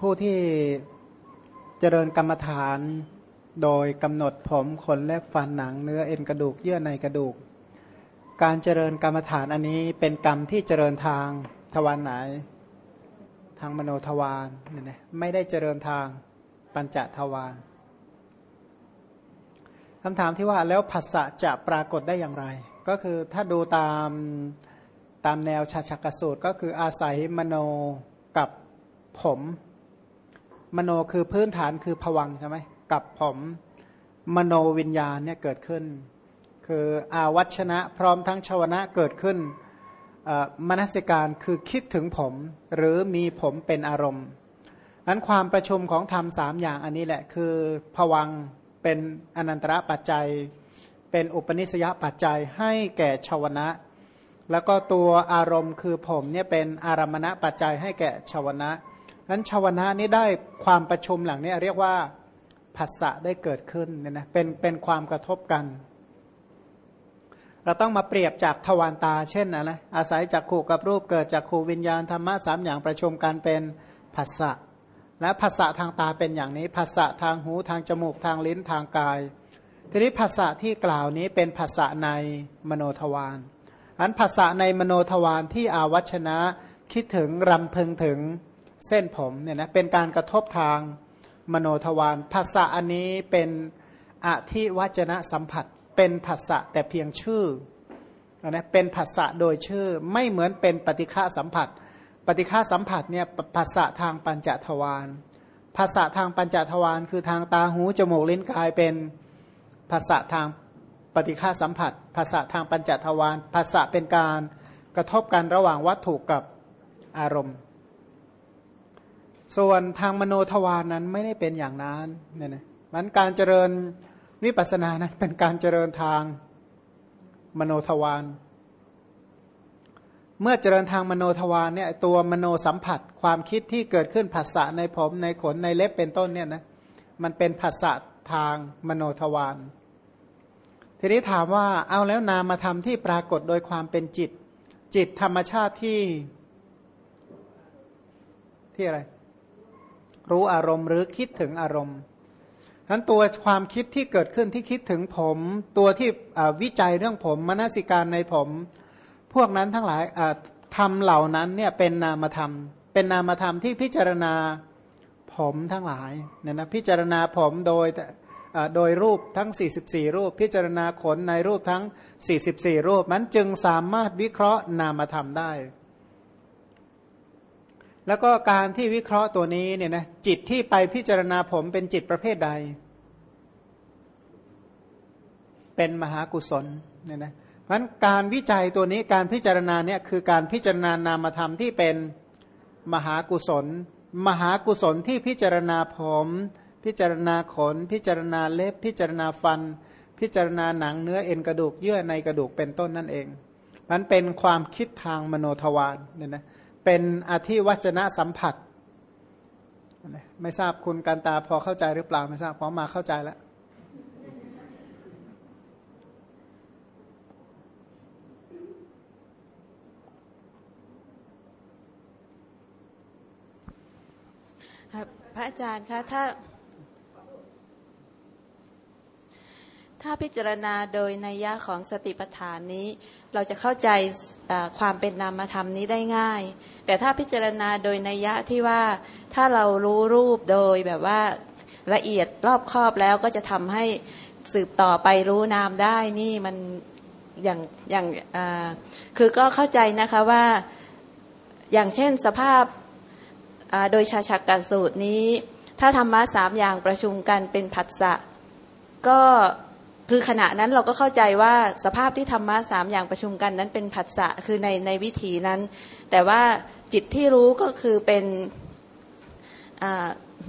ผู้ที่เจริญกรรมฐานโดยกำหนดผมขนและฟันหนังเนื้อเอ็นกระดูกเยื่อในกระดูก การเจริญกรรมฐานอันนี้เป็นกรรมที่เจริญทางทวารไหน ทางมโนทวารนี่นะไม่ได้เจริญทางปัญจทวารคำถามที่ว่าแล้วภาษะจะปรากฏได้อย่างไร ก็คือถ้าดูตามตามแนวชาชกสูตรก็คืออาศัยมโนกับผม มโนคือพื้นฐานคือผวังใช่ไหมกับผมมโนวิญญาณเนี่ยเกิดขึ้น คืออาวัชนะพร้อมทั้งชาวนะเกิดขึ้นมนสิการคือคิดถึงผม หรือมีผมเป็นอารมณ์นั้นความประชุมของธรรมสามอย่างอันนี้แหละ คือผวังเป็นอนันตระปัจจัย เป็นอุปนิสยปัจจัยให้แก่ชาวนะ แล้วก็ตัวอารมณ์คือผมเนี่ยเป็นอารมณะปัจจัยให้แก่ชาวนะ นั้นชาวนะนี้ได้ความประชุมหลังนี้เรียกว่าผัสสะได้เกิดขึ้นเนี่ยนะเป็นเป็นความกระทบกัน เราต้องมาเปรียบจากทวารตา เช่นนะอาศัยจากขู่กับรูปเกิดจากขู่วิญญาณธรรมะสามอย่างประชุมกันเป็นผัสสะและภาษะทางตาเป็นอย่างนี้ภาษะทางหูทางจมูกทางลิ้นทางกาย ทีนี้ภาษะที่กล่าวนี้เป็นภาษะในมโนทวารอันภาษะในมโนทวารที่อาวัชนะคิดถึงรำพึงถึง เส้นผมเนี่ยนะเป็นการกระทบทางมโนทวารภาษะอันนี้เป็นอธิวัจนะสัมผัส เป็นภาษะแต่เพียงชื่อนะเป็นภาษะโดยชื่อไม่เหมือนเป็นปฏิฆาสัมผัส ปฏิฆาสัมผัสเนี่ยภาษาทางปัญจทวารภาษาทางปัญจทวารคือทางตาหูจมูกลิ้นกายเป็นภาษาทางปฏิฆาสัมผัส ภาษาทางปัญจทวารภาษาเป็นการกระทบกันระหว่างวัตถุกับอารมณ์ ส่วนทางมโนทวารนั้นไม่ได้เป็นอย่างนั้นเนี่ยนะมันการเจริญวิปัสสนานั้นเป็นการเจริญทางมโนทวารเมื่อเจริญทางมโนทวารเนี่ยตัวมโนสัมผัส ความคิดที่เกิดขึ้นผัสสะในผมในขนในเล็บเป็นต้นเนี่ยนะมันเป็นผัสสะทางมโนทวารทีนี้ถามว่าเอาแล้วนามธรรมที่ปรากฏโดยความเป็นจิต จิตธรรมชาติที่ที่อะไร รู้อารมณ์หรือคิดถึงอารมณ์นั้นตัวความคิดที่เกิดขึ้นที่คิดถึงผม ตัวที่วิจัยเรื่องผมมนสิการในผม พวกนั้นทั้งหลายทำเหล่านั้นเนี่ยเป็นนามธรรม เป็นนามธรรมที่พิจารณาผมทั้งหลายเนี่ยนะพิจารณาผมโดยโดยรูปทั้ง 44 รูป พิจารณาขนในรูปทั้ง 44 รูปมันจึงสามารถวิเคราะห์นามธรรมได้ แล้วก็การที่วิเคราะห์ตัวนี้เนี่ยนะจิตที่ไปพิจารณาผมเป็นจิตประเภทใด เป็นมหากุศลเนี่ยนะเพราะการวิจัยตัวนี้การพิจารณาเนี่ยคือการพิจารณานามธรรมที่เป็นมหากุศล มหากุศลที่พิจารณาผม พิจารณาขน พิจารณาเล็บ พิจารณาฟัน พิจารณาหนังเนื้อเอ็นกระดูกเยื่อในกระดูกเป็นต้นนั่นเองมันเป็นความคิดทางมโนทวารเนี่ยนะ เป็นอธิวัจนะสัมผัส ไม่ทราบคุณการตาพอเข้าใจหรือเปล่าไม่ทราบพอมาเข้าใจแล้วพระอาจารย์คะถ้า ถ้าพิจารณาโดยนัยยะของสติปัฏฐานนี้ เราจะเข้าใจความเป็นนามธรรมนี้ได้ง่าย แต่ถ้าพิจารณาโดยนัยยะที่ว่าถ้าเรารู้รูปโดยแบบว่าละเอียดรอบครอบแล้วก็จะทำให้สืบต่อไปรู้นามได้นี่มันอย่างอย่างคือก็เข้าใจนะคะว่าอย่างเช่นสภาพโดยชาชักกสูตรนี้ ถ้าธรรมะสามอย่างประชุมกันเป็นผัสสะก็ คือขณะนั้นเราก็เข้าใจว่าสภาพที่ธรรมะสามอย่างประชุมกันนั้นเป็นผัสสะคือในในวิถีนั้น แต่ว่าจิตที่รู้ก็คือเป็น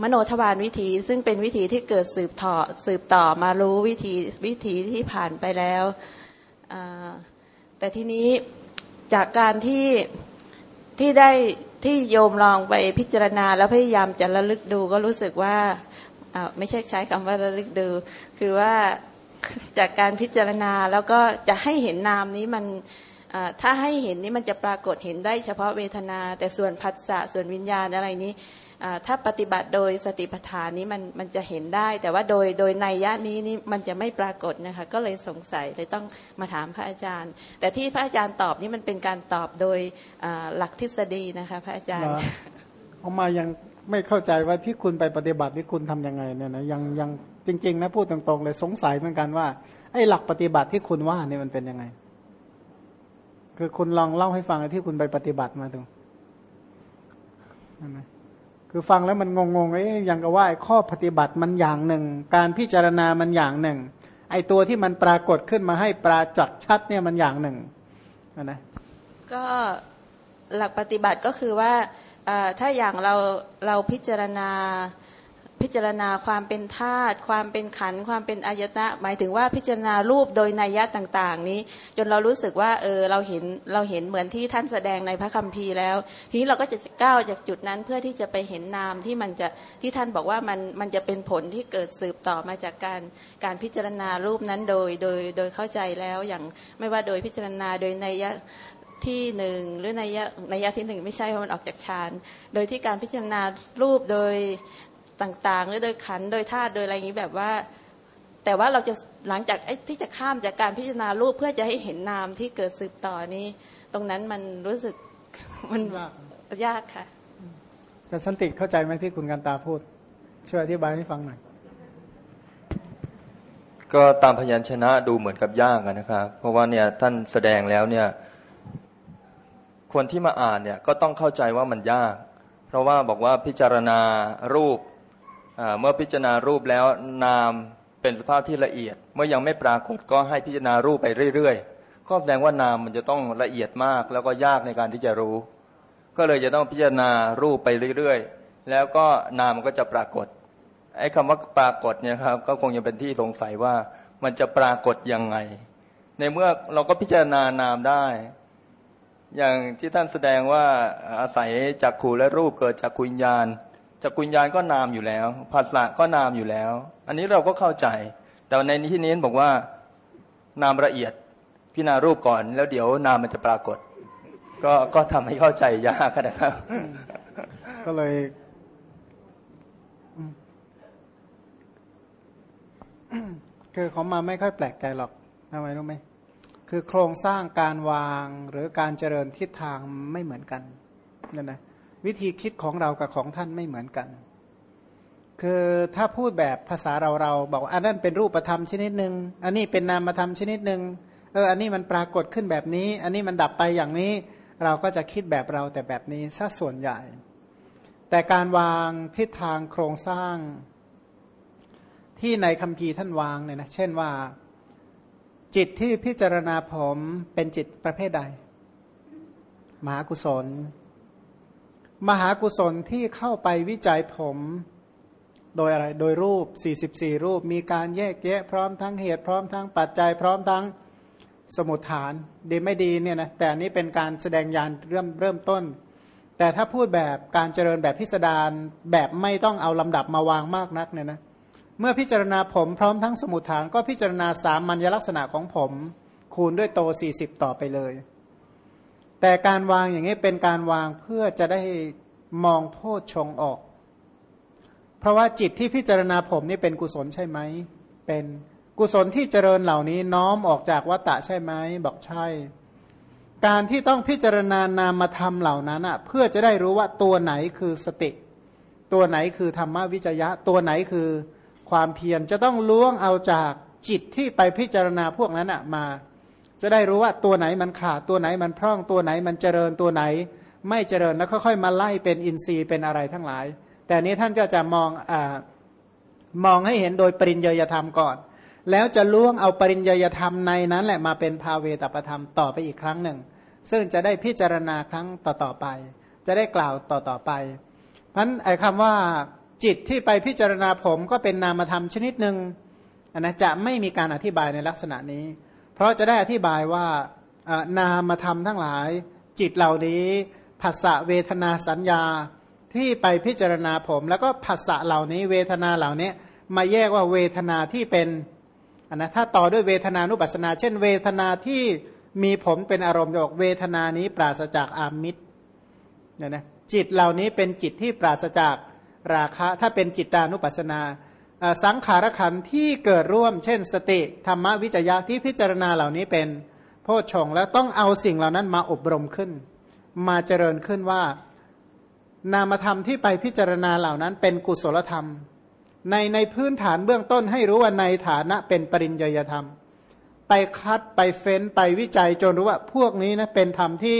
มโนทวารวิถีซึ่งเป็นวิถีที่เกิดสืบต่อสืบต่อมารู้วิถีวิถีที่ผ่านไปแล้วแต่ทีนี้จากการที่ที่ได้ที่โยมลองไปพิจารณา แล้วพยายามจะระลึกดูก็รู้สึกว่าไม่ใช่ใช้คำว่าระลึกดู คือว่า จากการพิจารณาแล้วก็จะให้เห็นนามนี้มันถ้าให้เห็นนี่มันจะปรากฏเห็นได้เฉพาะเวทนา แต่ส่วนผัสสะส่วนวิญญาณอะไรนี้ถ้าปฏิบัติโดยสติปัฏฐานนี้มันมันจะเห็นได้ แต่ว่าโดยโดยในยะนี้นี่มันจะไม่ปรากฏนะคะก็เลยสงสัยเลยต้องมาถามพระอาจารย์ แต่ที่พระอาจารย์ตอบนี่มันเป็นการตอบโดยหลักทฤษฎีนะคะพระอาจารย์ออามายังไม่เข้าใจว่าที่คุณไปปฏิบัตินี่คุณทำยังไงเนี่ยนะยังยัง จริงๆนะพูดตรงๆเลยสงสัยเหมือนกันว่า ไอ้หลักปฏิบัติที่คุณว่าเนี่ยมันเป็นยังไง คือคุณลองเล่าให้ฟังไอ้ที่คุณไปปฏิบัติมาดูนั่นนะคือฟังแล้วมันงงๆเอ้ยยังกับว่าข้อปฏิบัติมันอย่างหนึ่ง การพิจารณามันอย่างหนึ่ง ไอ้ตัวที่มันปรากฏขึ้นมาให้ปราจักชัดเนี่ยมันอย่างหนึ่งนะก็หลักปฏิบัติก็คือว่าถ้าอย่างเราเราพิจารณา พิจารณาความเป็นธาตุความเป็นขันธ์ความเป็นอายตนะ หมายถึงว่าพิจารณารูปโดยนัยยะต่างๆ นี้ จนเรารู้สึกว่าเออเราเห็นเราเห็นเหมือนที่ท่านแสดงในพระคัมภีร์แล้ว ทีนี้เราก็จะก้าวจากจุดนั้นเพื่อที่จะไปเห็นนามที่มันจะที่ท่านบอกว่ามันมันจะเป็นผลที่เกิดสืบต่อมาจากการการพิจารณารูปนั้นโดยโดยโดยเข้าใจแล้วอย่างไม่ว่าโดยพิจารณาโดยนัยยะที่หนึ่งหรือในยะในยะที่หนึ่งไม่ใช่เพราะมันออกจากฌานโดยที่การพิจารณารูปโดย ต่างๆหรือโดยขันธ์โดยธาตุโดยอะไรอย่างนี้แบบว่า แต่ว่าเราจะหลังจากไอ้ที่จะข้ามจากการพิจารณารูปเพื่อจะให้เห็นนามที่เกิดสืบต่อนี้ ตรงนั้นมันรู้สึกมันยากยากค่ะแต่สันติเข้าใจไหมที่คุณกันตาพูด ช่วยอธิบายให้ฟังหน่อยก็ตามพยัญชนะดูเหมือนกับยากอะนะครับ เพราะว่าเนี่ยท่านแสดงแล้วเนี่ย คนที่มาอ่านเนี่ยก็ต้องเข้าใจว่ามันยาก เพราะว่าบอกว่าพิจารณารูปอ่า เมื่อพิจารณารูปแล้วนามเป็นสภาพที่ละเอียด เมื่อยังไม่ปรากฏก็ให้พิจารณารูปไปเรื่อยๆ ก็แสดงว่านามมันจะต้องละเอียดมากแล้วก็ยากในการที่จะรู้ ก็เลยจะต้องพิจารณารูปไปเรื่อยๆ แล้วก็นามมันก็จะปรากฏไอ้คำว่าปรากฏเนี่ยครับก็คงยังเป็นที่สงสัยว่ามันจะปรากฏยังไง ในเมื่อเราก็พิจารณานามได้ อย่างที่ท่านแสดงว่าอาศัยจักขูและรูปเกิดจากกุญญาณ จักกุญญาณก็นามอยู่แล้วภาษาก็นามอยู่แล้ว อันนี้เราก็เข้าใจ แต่ในที่นี้บอกว่านามละเอียดพิจารณารูปก่อน แล้วเดี๋ยวนามมันจะปรากฏ ก็ก็ทำให้เข้าใจยากนะครับ ก็เลยคือเขามาไม่ค่อยแปลกใจหรอกทำไมรู้ไหมคือโครงสร้างการวางหรือการเจริญทิศทางไม่เหมือนกันนั่นนะ วิธีคิดของเรากับของท่านไม่เหมือนกัน คือถ้าพูดแบบภาษาเราเราบอกอันนั้นเป็นรูปธรรมชนิดหนึ่งอันนี้เป็นนามธรรมชนิดหนึ่งเอออันนี้มันปรากฏขึ้นแบบนี้ อันนี้มันดับไปอย่างนี้ เราก็จะคิดแบบเราแต่แบบนี้ซะส่วนใหญ่ แต่การวางทิศทางโครงสร้างที่ในคัมภีร์ท่านวางเนี่ยนะเช่นว่า จิตที่พิจารณาผมเป็นจิตประเภทใดมหากุศล มหากุศลที่เข้าไปวิจัยผมโดยอะไร โดยรูป 44 รูป มีการแยกแยะพร้อมทั้งเหตุพร้อมทั้งปัจจัย พร้อมทั้งสมุทฐาน ดีไม่ดีเนี่ยนะแต่อันนี้เป็นการแสดงยานเริ่มเริ่มต้น แต่ถ้าพูดแบบการเจริญแบบพิสดารแบบไม่ต้องเอาลำดับมาวางมากนักเนี่ยนะเมื่อพิจารณาผมพร้อมทั้งสมุทฐาน ก็พิจารณาสามัญลักษณะของผม คูณด้วยโต 40 ต่อไปเลย แต่การวางอย่างนี้เป็นการวางเพื่อจะได้มองโพชฌงออก เพราะว่าจิตที่พิจารณาผมนี่เป็นกุศลใช่ไหม เป็นกุศลที่เจริญเหล่านี้น้อมออกจากวัตตะใช่ไหมบอกใช่ การที่ต้องพิจารณานามธรรมเหล่านั้นอะเพื่อจะได้รู้ว่าตัวไหนคือสติ ตัวไหนคือธรรมวิจยะ ตัวไหนคือความเพียรจะต้องล้วงเอาจากจิตที่ไปพิจารณาพวกนั้นอะมา จะได้รู้ว่าตัวไหนมันขาดตัวไหนมันพร่องตัวไหนมันเจริญตัวไหน ไม่เจริญแล้วค่อยๆมาไล่เป็นอินทรีย์เป็นอะไรทั้งหลาย แต่นี้ท่านก็จะมองอมองให้เห็นโดยปริญญยธรรมก่อน แล้วจะล้วงเอาปริญญยธรรมในนั้นแหละมาเป็นภาเวตประธรรมต่อไปอีกครั้งหนึ่ง ซึ่งจะได้พิจารณาครั้งต่อๆไป จะได้กล่าวต่อๆไปเพราะฉะนั้นไอ้คำว่าจิตที่ไปพิจารณาผมก็เป็นนามธรรมชนิดหนึ่งอันนะจะไม่มีการอธิบายในลักษณะนี้ เพราะจะได้อธิบายว่านามธรรมทั้งหลาย จิตเหล่านี้ภาษะเวทนาสัญญาที่ไปพิจารณาผม แล้วก็ภาษะเหล่านี้ เวทนาเหล่านี้มาแยกว่าเวทนาที่เป็นอันนะถ้าต่อด้วยเวทนานุปัสสนา เช่น เวทนาที่มีผมเป็นอารมณ์บอกเวทนานี้ปราศจากอามิตรเนี่ยนะจิตเหล่านี้เป็นจิตที่ปราศจากราคะ ถ้าเป็นจิตตานุปัสสนา สังขารขันที่เกิดร่วม เช่น สติธรรมวิจยะที่พิจารณาเหล่านี้เป็นโพชฌงแล้วต้องเอาสิ่งเหล่านั้นมาอบรมขึ้น มาเจริญขึ้นว่า นามธรรมที่ไปพิจารณาเหล่านั้นเป็นกุศลธรรม ในในพื้นฐานเบื้องต้นให้รู้ว่าในฐานะเป็นปริญญยธรรม ไปคัดไปเฟ้นไปวิจัยจนรู้ว่าพวกนี้นะเป็นธรรมที่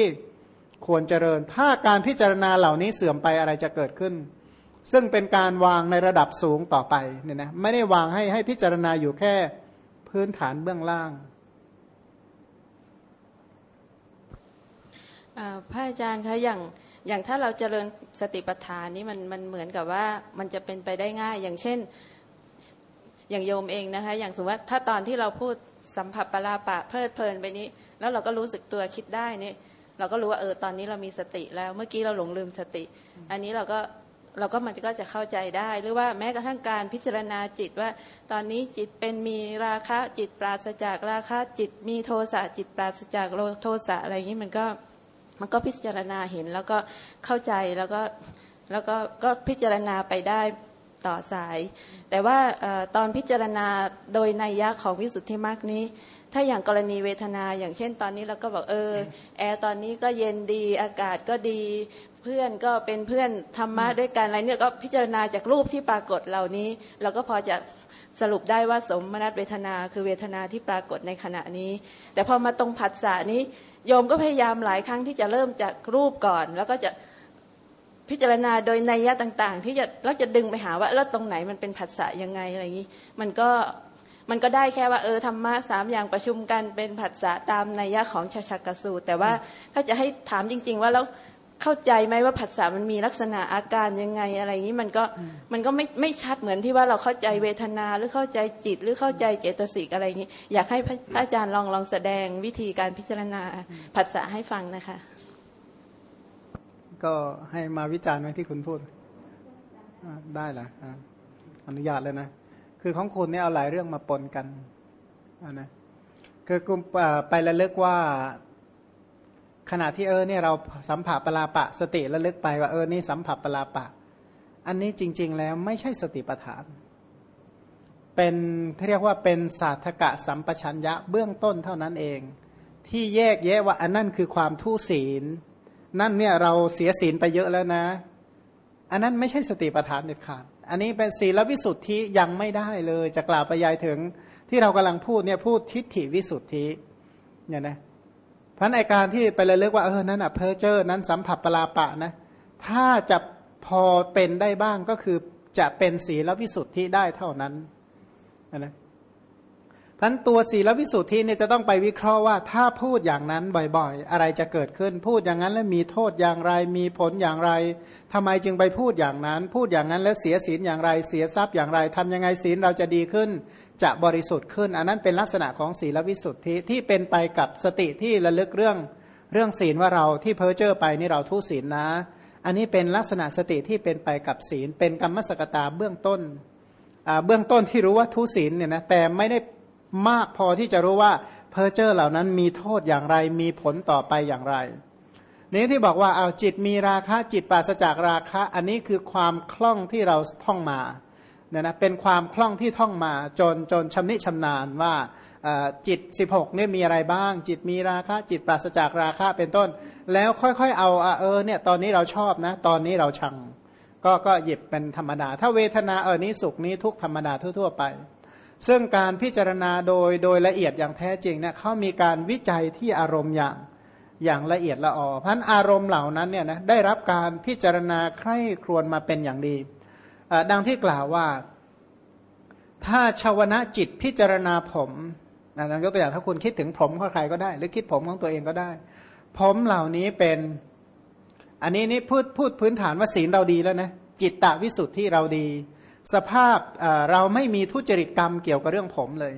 ควรเจริญ ถ้าการพิจารณาเหล่านี้เสื่อมไปอะไรจะเกิดขึ้น ซึ่งเป็นการวางในระดับสูงต่อไปเนี่ยนะไม่ได้วางให้ให้พิจารณาอยู่แค่พื้นฐานเบื้องล่างพระอาจารย์คะอย่างอย่างถ้าเราเจริญสติปัฏฐานนี้มันมันเหมือนกับว่ามันจะเป็นไปได้ง่าย อย่างเช่น อย่างโยมเองนะคะ อย่างสมมติว่าถ้าตอนที่เราพูดสัมผัสปลาปะเพลิดเพลินไปนี้ แล้วเราก็รู้สึกตัวคิดได้นี่เราก็รู้ว่าเออตอนนี้เรามีสติแล้วเมื่อกี้เราหลงลืมสติ อันนี้เราก็ เราก็มันก็จะเข้าใจได้ หรือว่าแม้กระทั่งการพิจารณาจิตว่า ตอนนี้จิตเป็นมีราคะจิตปราศจากราคะจิตมีโทสะจิตปราศจากโทสะอะไรอย่างนี้มันก็มันก็พิจารณาเห็นแล้วก็เข้าใจแล้วก็แล้วก็ก็พิจารณาไปได้ ต่อสาย แต่ว่าตอนพิจารณาโดยนัยยะของวิสุทธิมรรคนี้ ถ้าอย่างกรณีเวทนาอย่างเช่นตอนนี้เราก็บอกเออแอร์ตอนนี้ก็เย็นดีอากาศก็ดีเพื่อนก็เป็นเพื่อนธรรมะด้วยกันอะไรเนี่ยก็พิจารณาจากรูปที่ปรากฏเหล่านี้ เราก็พอจะสรุปได้ว่าสมมนัตเวทนาคือเวทนาที่ปรากฏในขณะนี้ แต่พอมาตรงผัสสะนี้โยมก็พยายามหลายครั้งที่จะเริ่มจากรูปก่อน แล้วก็จะ พิจารณาโดยนัยยะต่าง ๆ ที่จะแล้วจะดึงไปหาว่าแล้วตรงไหนมันเป็นผัสสะยังไงอะไรอย่างนี้มันก็มันก็ได้แค่ว่าเออธรรมะสามอย่างประชุมกันเป็นผัสสะตามนัยยะของชาชักกสูตร แต่ว่าถ้าจะให้ถามจริง ๆ ว่าแล้วเข้าใจไหมว่าผัสสะมันมีลักษณะอาการยังไงอะไรอย่างนี้มันก็มันก็ไม่ไม่ชัดเหมือนที่ว่าเราเข้าใจเวทนาหรือเข้าใจจิตหรือเข้าใจเจตสิกอะไรอย่างนี้ อยากให้พระอาจารย์ลองลองแสดงวิธีการพิจารณาผัสสะให้ฟังนะคะ ก็ให้มาวิจารณ์ไหมที่คุณพูดได้ละอนุญาตเลยนะ คือของคุณเนี่ยเอาหลายเรื่องมาปนกันนะคือกุมไประลึกว่า ขณะที่เออเนี่ยเราสัมผัสปลาปะ สติระลึกไปว่าเออนี่สัมผัสปลาปะ อันนี้จริง ๆ แล้วไม่ใช่สติปัฏฐาน เป็นเรียกว่าเป็นศาสตกะสัมปชัญญะเบื้องต้นเท่านั้นเอง ที่แยกแยะว่าอันนั่นคือความทุศีล นั่นเนี่ยเราเสียศีลไปเยอะแล้วนะ อันนั้นไม่ใช่สติปัฏฐานเด็ดขาด อันนี้เป็นศีลวิสุทธิยังไม่ได้เลย จะกล่าวไปยายถึงที่เรากำลังพูดเนี่ยพูดทิฏฐิวิสุทธิเนี่ยนะพันไอการที่ไประลึกว่าเออนั้นอะเพอเจอร์นั้นสัมผัสปลาปะนะ ถ้าจะพอเป็นได้บ้างก็คือจะเป็นศีลวิสุทธิได้เท่านั้นนะ พันตัวศีลวิสุทธิเนี่ยจะต้องไปวิเคราะห์ว่าถ้าพูดอย่างนั้นบ่อยๆ อะไรจะเกิดขึ้น พูดอย่างนั้นแล้วมีโทษอย่างไร มีผลอย่างไรทำไมจึงไปพูดอย่างนั้น พูดอย่างนั้นแล้วเสียศีลอย่างไร เสียทรัพย์อย่างไรทำยังไงศีลเราจะดีขึ้น จะบริสุทธิ์ขึ้น อันนั้นเป็นลักษณะของศีลวิสุทธิที่เป็นไปกับสติที่ระลึกเรื่องเรื่องศีลว่าเราที่เพ้อเจ้อไปนี่เราทุศีลนะ อันนี้เป็นลักษณะสติที่เป็นไปกับศีล เป็นกรรมสกตาเบื้องต้นเบื้องต้นที่รู้ว่าทุศีลเนี่ยนะแต่ไม่ได้ มากพอที่จะรู้ว่าเพ้อเจ้อเหล่านั้นมีโทษอย่างไร มีผลต่อไปอย่างไร นี้ที่บอกว่าเอาจิตมีราคะจิตปราศจากราคะ อันนี้คือความคล่องที่เราท่องมาเนี่ยนะเป็นความคล่องที่ท่องมาจนจนชำนิชำนาญว่าจิต 16เนี่ยมีอะไรบ้าง จิตมีราคะ จิตปราศจากราคะเป็นต้น แล้วค่อยๆ เอาเออเนี่ยตอนนี้เราชอบนะ ตอนนี้เราชัง ก็ก็หยิบเป็นธรรมดา ถ้าเวทนาเออนี้สุขนี้ทุกธรรมดาทั่วๆไป ซึ่งการพิจารณาโดยโดยละเอียดอย่างแท้จริงเนี่ยเขามีการวิจัยที่อารมณ์อย่างอย่างละเอียดละออพันอารมณ์เหล่านั้นเนี่ยนะได้รับการพิจารณาใคร่ครวญมาเป็นอย่างดี ดังที่กล่าวว่า ถ้าชาวนะจิตพิจารณาผมนะยกตัวอย่างถ้าคุณคิดถึงผมของใครก็ได้ หรือคิดผมของตัวเองก็ได้ ผมเหล่านี้เป็น อันนี้นี่พูดพูดพื้นฐานว่าศีลเราดีแล้วนะจิตตวิสุทธิเราดี สภาพเราไม่มีทุจริตกรรมเกี่ยวกับเรื่องผมเลย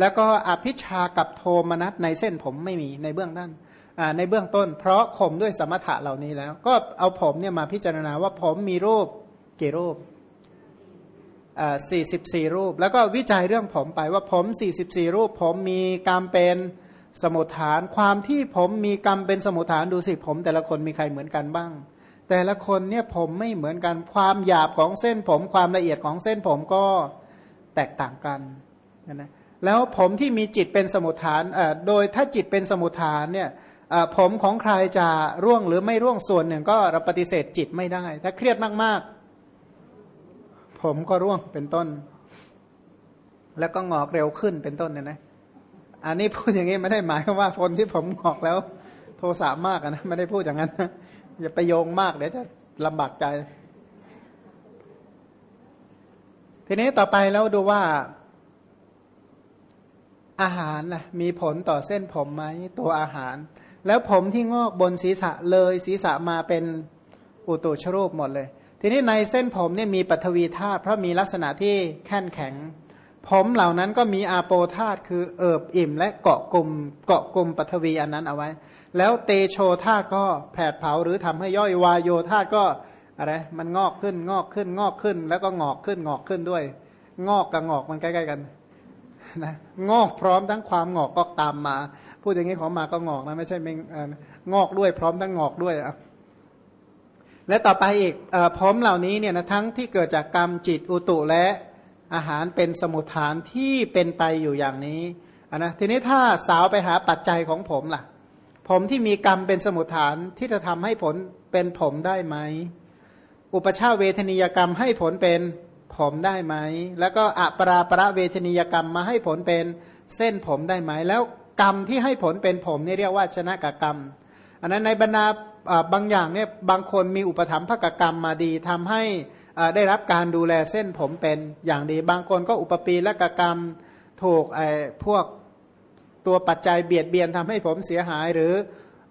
แล้วก็อภิชากับโทมนัสในเส้นผมไม่มีในเบื้องต้นในเบื้องต้น เพราะข่มด้วยสมถะเหล่านี้แล้ว ก็เอาผมเนี่ยมาพิจารณาว่าผมมีรูปกี่รูปสี่สิบสี่รูป แล้วก็วิจัยเรื่องผมไปว่าผมสี่สิบสี่รูป ผมมีกรรมเป็นสมุทฐาน ความที่ผมมีกรรมเป็นสมุทฐานดูสิผม แต่ละคนมีใครเหมือนกันบ้าง แต่ละคนเนี่ยผมไม่เหมือนกันความหยาบของเส้นผม ความละเอียดของเส้นผมก็แตกต่างกันนะแล้วผมที่มีจิตเป็นสมุทฐานโดยถ้าจิตเป็นสมุทฐานเนี่ยผมของใครจะร่วงหรือไม่ร่วงส่วนหนึ่งก็เราปฏิเสธจิตไม่ได้ ถ้าเครียดมากๆ ผมก็ร่วงเป็นต้น แล้วก็งอกเร็วขึ้นเป็นต้นเนี่ยนะอันนี้พูดอย่างนี้ไม่ได้หมายว่าคนที่ผมงอกแล้ว โทสะมากนะไม่ได้พูดอย่างนั้น อย่าไปโยงมากเดี๋ยวจะลำบากใจ ทีนี้ต่อไปแล้วดูว่า อาหารนะมีผลต่อเส้นผมไหมตัวอาหาร แล้วผมที่งอกบนศีรษะเลยศีรษะมาเป็นอุตุชรูปหมดเลย ทีนี้ในเส้นผมเนี่ยมีปัทวีธาตุเพราะมีลักษณะที่แข็งแข็ง ผมเหล่านั้นก็มีอาโปธาตคือเอิบอิ่ม และเกาะกลมเกาะกลมปัทวีอันนั้นเอาไว้ แล้วเตโชธาตุก็แผดเผาหรือทำให้ย่อยวายโยธาตุก็อะไรมันงอกขึ้นงอกขึ้นงอกขึ้น แล้วก็งอกขึ้นงอกขึ้นด้วย งอกกับงอกมันใกล้ๆกันนะงอกพร้อมทั้งความงอกก็ตามมา พูดอย่างนี้ของมาก็งอกนะไม่ใช่ไม่งอกด้วยพร้อมทั้งงอกด้วยอะและต่อไปอีกอพร้อมเหล่านี้เนี่ยนะทั้งที่เกิดจากกรรมจิตอุตุและ อาหารเป็นสมุทฐานที่เป็นไปอยู่อย่างนี้นนะทีนี้ถ้าสาวไปหาปัจจัยของผมล่ะ ผมที่มีกรรมเป็นสมุทฐานที่จะทำให้ผลเป็นผมได้ไหม อุปชาเวทนิยกรรมให้ผลเป็นผมได้ไหม แล้วก็อปราประเวทนิยกรรมมาให้ผลเป็นเส้นผมได้ไหม แล้วกรรมที่ให้ผลเป็นผมนี่เรียกว่าชนะกกรรม อันนั้นในบรรดาบางอย่างเนี่ยบางคนมีอุปถัมภกกรรมมาดีทำให้ ได้รับการดูแลเส้นผมเป็นอย่างดี บางคนก็อุปปีและกกรรมถูกไอ้พวกตัวปัจจัยเบียดเบียนทำให้ผมเสียหายหรือ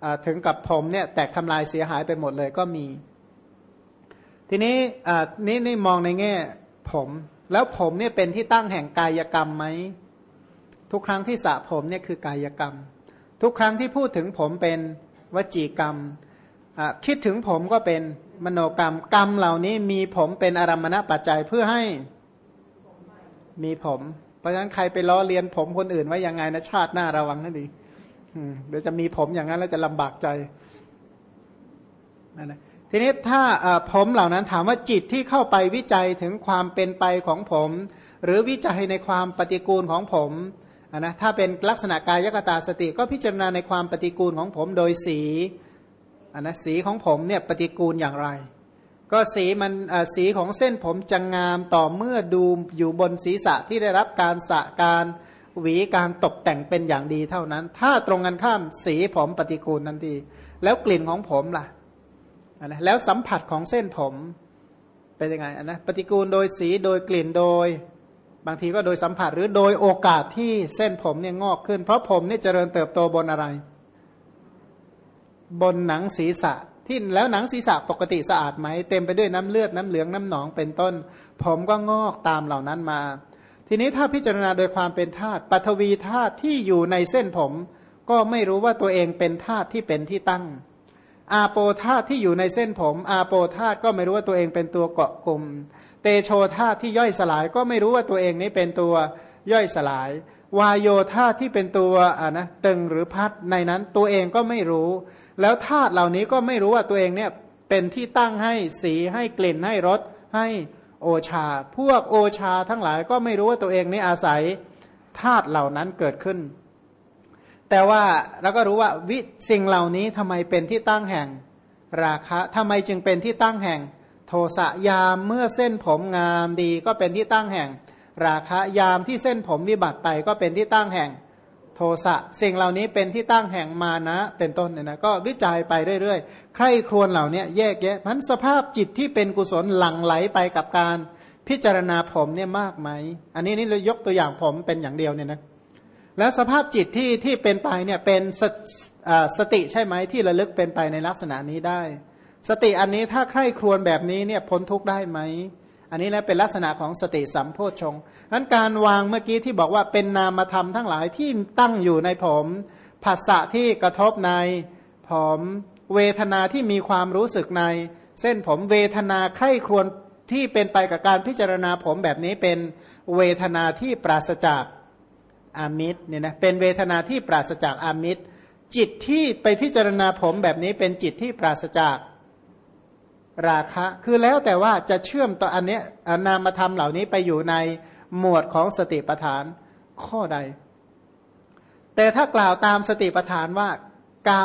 อถึงกับผมเนี่ยแตกทำลายเสียหายไปหมดเลยก็มี ทีนี้นี่นี่มองในแง่ผมแล้วผมเนี่ยเป็นที่ตั้งแห่งกายกรรมไหมทุกครั้งที่สระผมเนี่ยคือกายกรรม ทุกครั้งที่พูดถึงผมเป็นวจีกรรม คิดถึงผมก็เป็นมโนกรรมกรรมเหล่านี้มีผมเป็นอารมณปัจจัยเพื่อให้มีผม เพราะฉะนั้นใครไปล้อเลียนผมคนอื่นไว้ยังไงนะชาติหน้าระวังนั่นดีเดี๋ยวจะมีผมอย่างนั้นแล้วจะลำบากใจนั่นแหละทีนี้ถ้าผมเหล่านั้นถามว่าจิตที่เข้าไปวิจัยถึงความเป็นไปของผม หรือวิจัยในความปฏิกูลของผมนะถ้าเป็นลักษณะกายกตาสติก็พิจารณาในความปฏิกูลของผมโดยสี นนะสีของผมเนี่ยปฏิกูลอย่างไร ก็สีมันสีของเส้นผมจะงงามต่อเมื่อดูอยู่บนศีรษะที่ได้รับการสะการหวีการตกแต่งเป็นอย่างดีเท่านั้น ถ้าตรงกันข้ามสีผมปฏิกูลทันที แล้วกลิ่นของผมล่ะนะแล้วสัมผัสของเส้นผมเป็นยังไงนะปฏิกูลโดยสีโดยกลิ่นโดย บางทีก็โดยสัมผัสหรือโดยโอกาสที่เส้นผมเนี่ยงอกขึ้น เพราะผมนี่เจริญเติบโตบนอะไร บนหนังศีรษะที่แล้วหนังศีรษะปกติสะอาดไหมเต็มไปด้วยน้ำเลือดน้ำเหลืองน้ำหนองเป็นต้น ผมก็งอกตามเหล่านั้นมา ทีนี้ถ้าพิจารณาโดยความเป็นธาตุปัทวีธาตุที่อยู่ในเส้นผม ก็ไม่รู้ว่าตัวเองเป็นธาตุที่เป็นที่ตั้ง อาโปธาตุที่อยู่ในเส้นผม อาโปธาตุก็ไม่รู้ว่าตัวเองเป็นตัวเกาะกลุ่มเตโชธาตุที่ย่อยสลายก็ไม่รู้ว่าตัวเองนี้เป็นตัวย่อยสลาย วายโยธาที่เป็นตัวอ่านะตึงหรือพัดในนั้นตัวเองก็ไม่รู้ แล้วธาตุเหล่านี้ก็ไม่รู้ว่าตัวเองเนี่ยเป็นที่ตั้งให้สีให้กลิ่นให้รสให้โอชา พวกโอชาทั้งหลายก็ไม่รู้ว่าตัวเองนี้อาศัยธาตุเหล่านั้นเกิดขึ้น แต่ว่าเราก็รู้ว่าวิสิ่งเหล่านี้ทำไมเป็นที่ตั้งแห่งราคะทำไมจึงเป็นที่ตั้งแห่ง โทสะยามเมื่อเส้นผมงามดี ก็เป็นที่ตั้งแห่ง ราคะยามที่เส้นผมวิบัติไปก็เป็นที่ตั้งแห่งโทสะสิ่งเหล่านี้เป็นที่ตั้งแห่งมานะเป็นต้นเนี่ยนะก็วิจัยไปเรื่อยๆ ใครครวรเหล่านี้แยกแยะมันสภาพจิตที่เป็นกุศลหลั่งไหลไปกับการพิจารณาผมเนี่ยมากไหม อันนี้นี่เรายกตัวอย่างผมเป็นอย่างเดียวเนี่ยนะแล้วสภาพจิตที่ที่เป็นไปเนี่ยเป็นสสติใช่ไหมที่ระลึกเป็นไปในลักษณะนี้ได้ สติอันนี้ถ้าใครครวญแบบนี้เนี่ยพ้นทุกข์ได้ไหม อันนี้แล้วเป็นลักษณะของสติสัมโพชงนั้นการวางเมื่อกี้ที่บอกว่าเป็นนามธรรมทั้งหลายที่ตั้งอยู่ในผมภาษะที่กระทบในผมเวทนาที่มีความรู้สึกใน เส้นผมเวทนาไข้ควญที่เป็นไปกับการพิจารณาผมแบบนี้เป็นเวทนาที่ปราศจากอามิตรเนี่ยนะเป็นเวทนาที่ปราศจากอามิตร จิตที่ไปพิจารณาผมแบบนี้เป็นจิตที่ปราศจาก ราคะ คือแล้วแต่ว่าจะเชื่อมต่ออันเนี้ยนามธรรมเหล่านี้ไปอยู่ในหมวดของสติปัฏฐานข้อใด แต่ถ้ากล่าวตามสติปัฏฐานว่ากา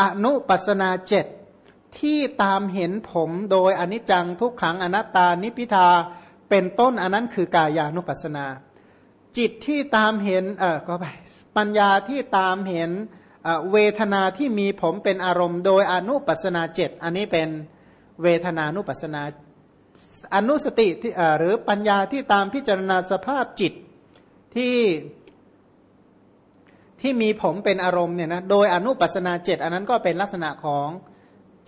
อนุปัสนาเจ็ดที่ตามเห็นผมโดยอนิจจังทุกขังอนัตตานิพิทาเป็นต้นอันนั้นคือกายานุปัสนา จิตที่ตามเห็นเออก็ไปปัญญาที่ตามเห็นเวทนาที่มีผมเป็นอารมณ์ โดยอนุปัสนาเจ็ดอันนี้เป็น เวทนานุปัสนา อนุสติที่หรือปัญญาที่ตามพิจารณาสภาพจิตที่ที่มีผมเป็นอารมณ์เนี่ยนะโดยอนุปัสนาเจ็ดอันนั้นก็เป็นลักษณะของ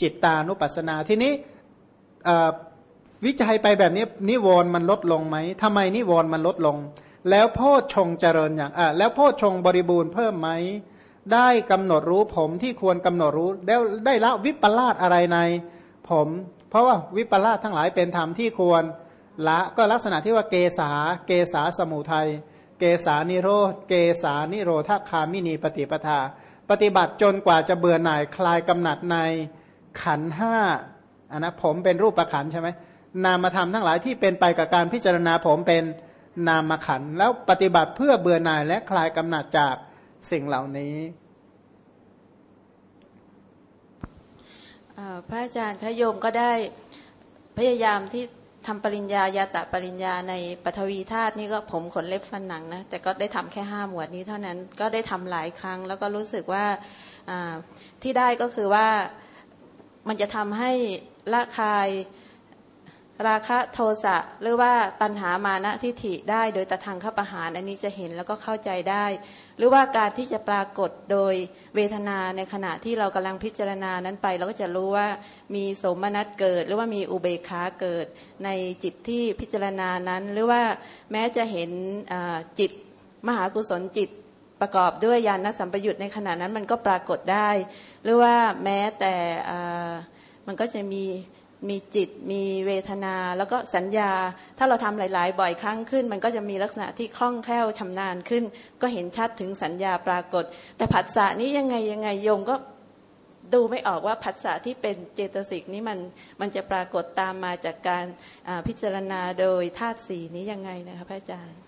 จิตตานุปัสนาทีนี้วิจัยไปแบบนี้นิวรณ์มันลดลงไหมทำไมนิวรณ์มันลดลง แล้วโพชฌงเจริญอย่างอ่าแล้วโพชฌงบริบูรณ์เพิ่มไหมได้กำหนดรู้ผมที่ควรกำหนดรู้แล้วได้ละวิปลาสอะไรใน ผม เพราะว่าวิปลาสทั้งหลายเป็นธรรมที่ควรละก็ลักษณะที่ว่าเกษาเกษาสมุทัยเกษานิโรธเกษานิโรธคามินีปฏิปทา ปฏิบัติจนกว่าจะเบื่อหน่ายคลายกำหนัดในขันห้าอันนะผมเป็นรูปประขันใช่ไหมนามธรรมทั้งหลายที่เป็นไปกับการพิจารณาผมเป็นนามขันแล้วปฏิบัติเพื่อเบื่อหน่ายและคลายกำหนัดจากสิ่งเหล่านี้ พระอาจารย์พระโยมก็ได้พยายามที่ทำปริญญายาตะปริญญาในปฐวีธาตุนี่ก็ผมขนเล็บฟันหนังนะแต่ก็ได้ทำแค่ห้าหมวดนี้เท่านั้นก็ได้ทำหลายครั้ง แล้วก็รู้สึกว่าที่ได้ก็คือว่ามันจะทำให้ละคาย ราคะโทสะหรือว่าตัณหามานะทิฏฐิได้ โดยตะทางข้าประหารอันนี้จะเห็นแล้วก็เข้าใจได้ หรือว่าการที่จะปรากฏโดยเวทนาในขณะที่เรากำลังพิจารณานั้นไป เราก็จะรู้ว่ามีสมนัตเกิด หรือว่ามีอุเบกขาเกิดในจิตที่พิจารณานั้น หรือว่าแม้จะเห็นจิตมหากุศลจิตประกอบด้วยญาณสัมปยุตในขณะนั้นมันก็ปรากฏได้ หรือว่าแม้แต่มันก็จะมี มีจิตมีเวทนา แล้วก็สัญญา ถ้าเราทำหลาย ๆ บ่อยครั้งขึ้น มันก็จะมีลักษณะที่คล่องแคล่วชำนาญขึ้น ก็เห็นชัดถึงสัญญาปรากฏ แต่ผัสสะนี้ยังไงยังไงโยมก็ดูไม่ออกว่าผัสสะที่เป็นเจตสิกนี้มันมันจะปรากฏตามมาจากการพิจารณาโดยธาตุสีนี้ยังไงนะคะพระอาจารย์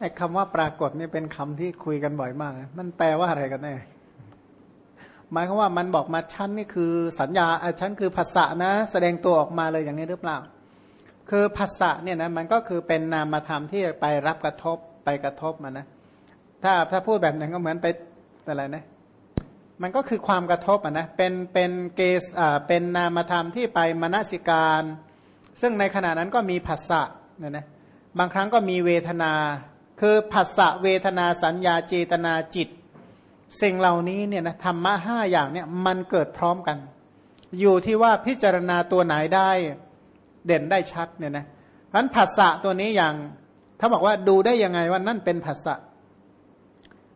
ไอ้คำว่าปรากฏนี่เป็นคำที่คุยกันบ่อยมาก มันแปลว่าอะไรกันแน่ หมายความว่ามันบอกมาชั้นนี่คือสัญญาชั้นคือภาษานะ แสดงตัวออกมาเลยอย่างนี้หรือเปล่า คือภาษาเนี่ยนะมันก็คือเป็นนามธรรมที่ไปรับกระทบไปกระทบมานะ ถ้าถ้าพูดแบบนั้นก็เหมือนไปอะไรนะมันก็คือความกระทบอะนะ เป็น เป็นเกสอ่า เป็นนามธรรมที่ไปมนสิการ ซึ่งในขณะนั้นก็มีภาษาเนี่ยนะ บางครั้งก็มีเวทนา คือภาษาเวทนาสัญญาเจตนาจิต สิ่งเหล่านี้เนี่ยนะธรรมะห้าอย่างเนี่ยมันเกิดพร้อมกัน อยู่ที่ว่าพิจารณาตัวไหนได้เด่นได้ชัดเนี่ยนะเพราะนั้นภาษะตัวนี้อย่างถ้าบอกว่าดูได้ยังไงว่านั่นเป็นภาษะ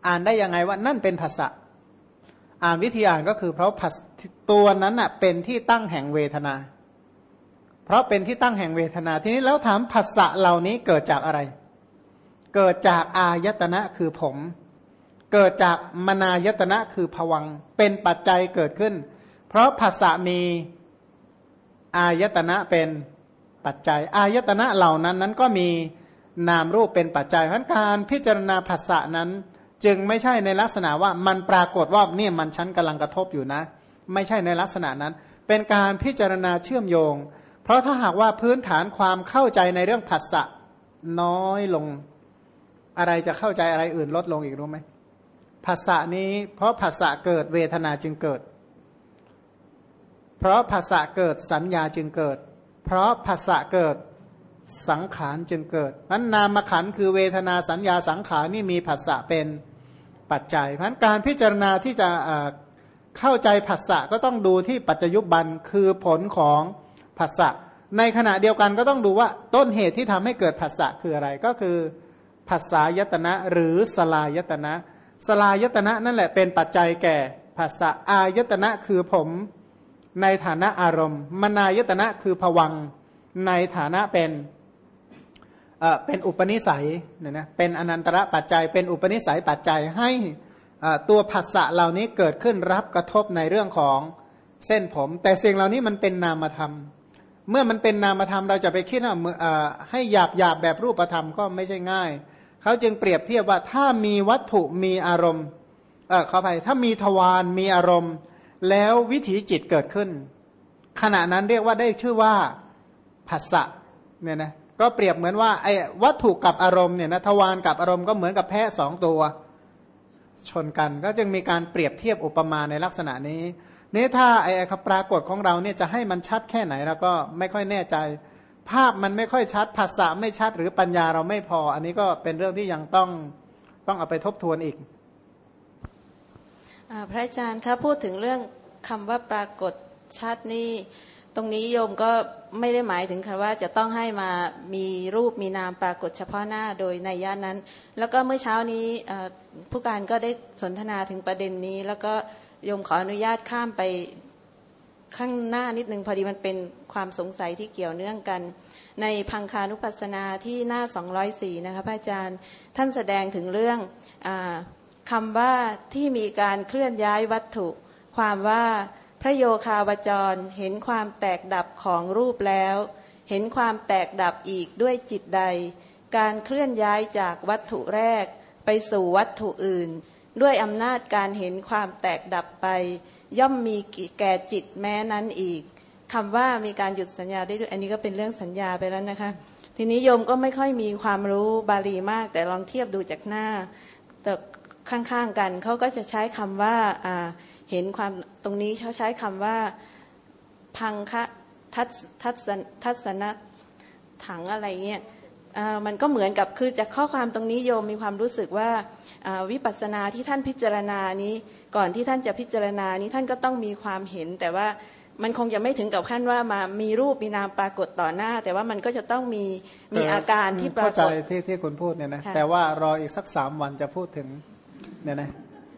อ่านได้ยังไงว่านั่นเป็นภาษะอ่านวิธีอ่านก็คือ เพราะตัวนั้นอะเป็นที่ตั้งแห่งเวทนา เพราะเป็นที่ตั้งแห่งเวทนา ทีนี้แล้วถามภาษะเหล่านี้เกิดจากอะไร เกิดจากอายตนะคือผม เกิดจากมนายตนะคือผวังเป็นปัจจัยเกิดขึ้น เพราะภาษามีอายตนะเป็นปัจจัย อายตนะเหล่านั้นนั้นก็มีนามรูปเป็นปัจจัยเพราะการพิจารณาภาษานั้น จึงไม่ใช่ในลักษณะว่ามันปรากฏว่าเนี่ยมันชั้นกำลังกระทบอยู่นะ ไม่ใช่ในลักษณะนั้น เป็นการพิจารณาเชื่อมโยง เพราะถ้าหากว่าพื้นฐานความเข้าใจในเรื่องภาษาน้อยลง อะไรจะเข้าใจอะไรอื่นลดลงอีกรู้ไหม ภาษานี้ เพราะภาษาเกิดเวทนาจึงเกิด เพราะภาษาเกิดสัญญาจึงเกิด เพราะภาษาเกิดสังขารจึงเกิดนั้นนามขันคือเวทนาสัญญาสังขารนี่มีภาษาเป็นปัจจัยเพราะการพิจารณาที่จะเข้าใจภาษาก็ต้องดูที่ปัจจยุบันคือผลของภาษาในขณะเดียวกันก็ต้องดูว่าต้นเหตุที่ทำให้เกิดภาษาคืออะไรก็คือภาษายตนะหรือสลายตนะ สลายตนะนั่นแหละเป็นปัจจัยแก่ภาษาอายตนะคือผมในฐานะอารมณ์ มนายตนะคือผวังในฐานะเป็นเป็นอุปนิสัยเนี่ยนะเป็นอนันตระปัจจัย เป็นอุปนิสัยปัจจัยให้ตัวผัสสะเหล่านี้เกิดขึ้นรับกระทบในเรื่องของเส้นผม แต่สิ่งเหล่านี้มันเป็นนามธรรม เมื่อมันเป็นนามธรรมเราจะไปคิดว่าให้หยาบหยาบแบบรูปธรรมก็ไม่ใช่ง่าย เขาจึงเปรียบเทียบว่าถ้ามีวัตถุมีอารมณ์ เออขออภัยถ้ามีทวารมีอารมณ์ แล้ววิถีจิตเกิดขึ้น ขณะนั้นเรียกว่าได้ชื่อว่าผัสสะเนี่ยนะก็เปรียบเหมือนว่าไอ้วัตถุกับอารมณ์เนี่ยนะทวารกับอารมณ์ก็เหมือนกับแพะสองตัวชนกัน ก็จึงมีการเปรียบเทียบอุปมาในลักษณะนี้นี่ถ้าไอ้ปรากฏของเราเนี่ยจะให้มันชัดแค่ไหนเราก็ไม่ค่อยแน่ใจ ภาพมันไม่ค่อยชัดภาษาไม่ชัด หรือปัญญาเราไม่พอ อันนี้ก็เป็นเรื่องที่ยังต้องต้องเอาไปทบทวนอีกอพระอาจารย์คะพูดถึงเรื่องคำว่าปรากฏชัดนี่ตรงนี้โยมก็ไม่ได้หมายถึงค่ะว่าจะต้องให้มามีรูปมีนามปรากฏเฉพาะหน้าโดยในย่านนั้น แล้วก็เมื่อเช้านี้ผู้การก็ได้สนทนาถึงประเด็นนี้ แล้วก็โยมขออนุญาตข้ามไป ข้างหน้านิดนึงพอดีมันเป็นความสงสัยที่เกี่ยวเนื่องกัน ในพังคานุปัสสนาที่หน้า 204 นะคะพระอาจารย์ท่านแสดงถึงเรื่องอคำว่าที่มีการเคลื่อนย้ายวัตถุ ความว่าพระโยคาวจรเห็นความแตกดับของรูปแล้ว เห็นความแตกดับอีกด้วยจิตใด การเคลื่อนย้ายจากวัตถุแรกไปสู่วัตถุอื่น ด้วยอำนาจการเห็นความแตกดับไป ย่อมมีแก่จิตแม้นั้นอีกคำว่ามีการหยุดสัญญาได้ด้วย อันนี้ก็เป็นเรื่องสัญญาไปแล้วนะคะ ทีนี้โยมก็ไม่ค่อยมีความรู้บาลีมาก แต่ลองเทียบดูจากหน้าแต่ข้างๆกันเขาก็จะใช้คำว่าอ่าเห็นความตรงนี้เขาใช้คำว่าพังคะทัศทัศนทัศนถังอะไรเงี้ย มันก็เหมือนกับคือจากข้อความตรงนี้โยมมีความรู้สึกว่าอ่าวิปัสสนาที่ท่านพิจารณานี้ ก่อนที่ท่านจะพิจารณานี้ท่านก็ต้องมีความเห็น แต่ว่ามันคงจะไม่ถึงกับขั้นว่ามามีรูปมีนามปรากฏต่อหน้า แต่ว่ามันก็จะต้องมีมีอาการที่ปราเข้ากใจฏที่ที่คุณพูดเนี่ยนะค่ะแต่ว่ารออีกสักสามวันจะพูดถึงเนี่ยนะ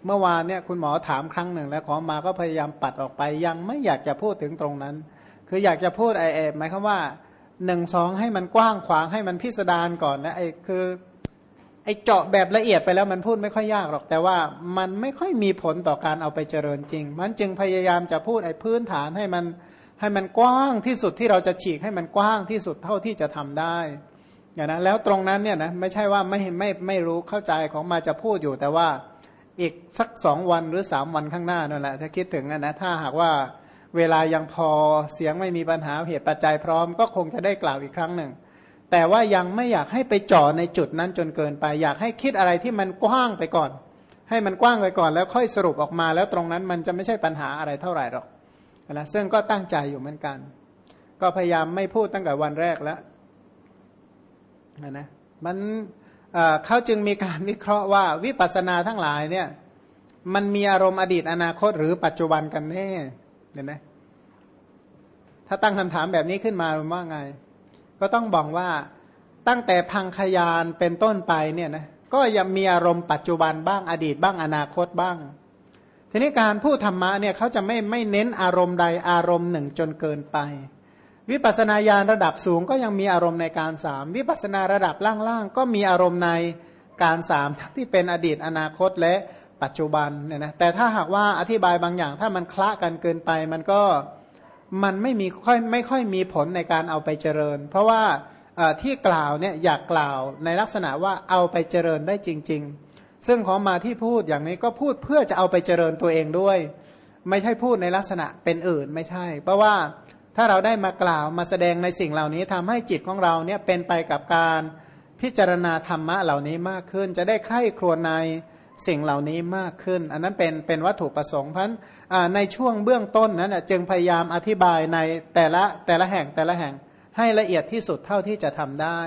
เมื่อวานเนี่ยคุณหมอถามครั้งหนึ่งแล้วขอมาก็พยายามปัดออกไปยังไม่อยากจะพูดถึงตรงนั้น คืออยากจะพูดไอเอหมายความว่า หนึ่งสองให้มันกว้างขวางให้มันพิสดารก่อนนะไอคือไอเจาะแบบละเอียดไปแล้วมันพูดไม่ค่อยยากหรอก แต่ว่ามันไม่ค่อยมีผลต่อการเอาไปเจริญจริง มันจึงพยายามจะพูดไอพื้นฐานให้มันให้มันกว้างที่สุดที่เราจะฉีกให้มันกว้างที่สุดเท่าที่จะทำได้อย่างนั้นแล้วตรงนั้นเนี่ยนะไม่ใช่ว่าไม่ไม่ไม่รู้เข้าใจของมาจะพูดอยู่แต่ว่าอีกสักสองวันหรือสามวันข้างหน้านั่นแหละถ้าคิดถึงนะถ้าหากว่า เวลายังพอเสียงไม่มีปัญหาเหตุปัจจัยพร้อม ก็คงจะได้กล่าวอีกครั้งหนึ่ง แต่ว่ายังไม่อยากให้ไปจ่อในจุดนั้นจนเกินไป อยากให้คิดอะไรที่มันกว้างไปก่อน ให้มันกว้างไปก่อนแล้วค่อยสรุปออกมา แล้วตรงนั้นมันจะไม่ใช่ปัญหาอะไรเท่าไหร่หรอกนะซึ่งก็ตั้งใจอยู่เหมือนกัน ก็พยายามไม่พูดตั้งแต่วันแรกแล้วนะมันเขาจึงมีการวิเคราะห์ว่าวิปัสสนาทั้งหลายเนี่ยมันมีอารมณ์อดีตอนาคตหรือปัจจุบันกันแน่ เนี่ยนะถ้าตั้งคำถามแบบนี้ขึ้นมาว่าไง ก็ต้องบอกว่าตั้งแต่พังขยานเป็นต้นไปเนี่ยนะก็ยังมีอารมณ์ปัจจุบันบ้างอดีตบ้างอนาคตบ้าง ทีนี้การพูดธรรมะเนี่ยเขาจะไม่ไม่เน้นอารมณ์ใดอารมณ์หนึ่งจนเกินไป วิปัสสนาญาณระดับสูงก็ยังมีอารมณ์ในการสามวิปัสสนาระดับล่างๆก็มีอารมณ์ในการสามที่เป็นอดีตอนาคตและ ปัจจุบันเนี่ยนะแต่ถ้าหากว่าอธิบายบางอย่าง ถ้ามันคละกันเกินไปมันก็มันไม่มีค่อยไม่ค่อยมีผลในการเอาไปเจริญ เพราะว่าที่กล่าวเนี่ยอยากกล่าวในลักษณะว่าเอาไปเจริญได้จริง ๆ ซึ่งของมาที่พูดอย่างนี้ก็พูดเพื่อจะเอาไปเจริญตัวเองด้วย ไม่ใช่พูดในลักษณะเป็นอื่นไม่ใช่ เพราะว่าถ้าเราได้มากล่าวมาแสดงในสิ่งเหล่านี้ทำให้จิตของเราเนี่ยเป็นไปกับการพิจารณาธรรมะเหล่านี้มากขึ้น จะได้ใคร่ครวญใน สิ่งเหล่านี้มากขึ้น อันนั้นเป็นเป็นวัตถุประสงค์เพราะฉะนั้นในช่วงเบื้องต้นนั้นจึงพยายามอธิบายในแต่ละแต่ละแห่งแต่ละแห่งให้ละเอียดที่สุดเท่าที่จะทำได้